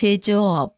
제조업